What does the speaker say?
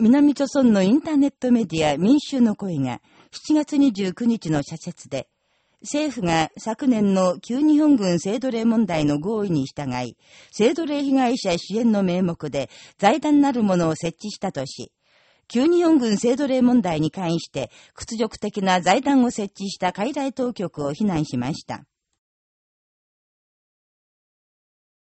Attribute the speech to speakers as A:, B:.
A: 南朝村のインターネットメディア民衆の声が7月29日の社説で、政府が昨年の旧日本軍制度隷問題の合意に従い、制度隷被害者支援の名目で財団なるものを設置したとし、旧日本軍制度隷問題に関して屈辱的な財団を設置した海外当局を非難しました。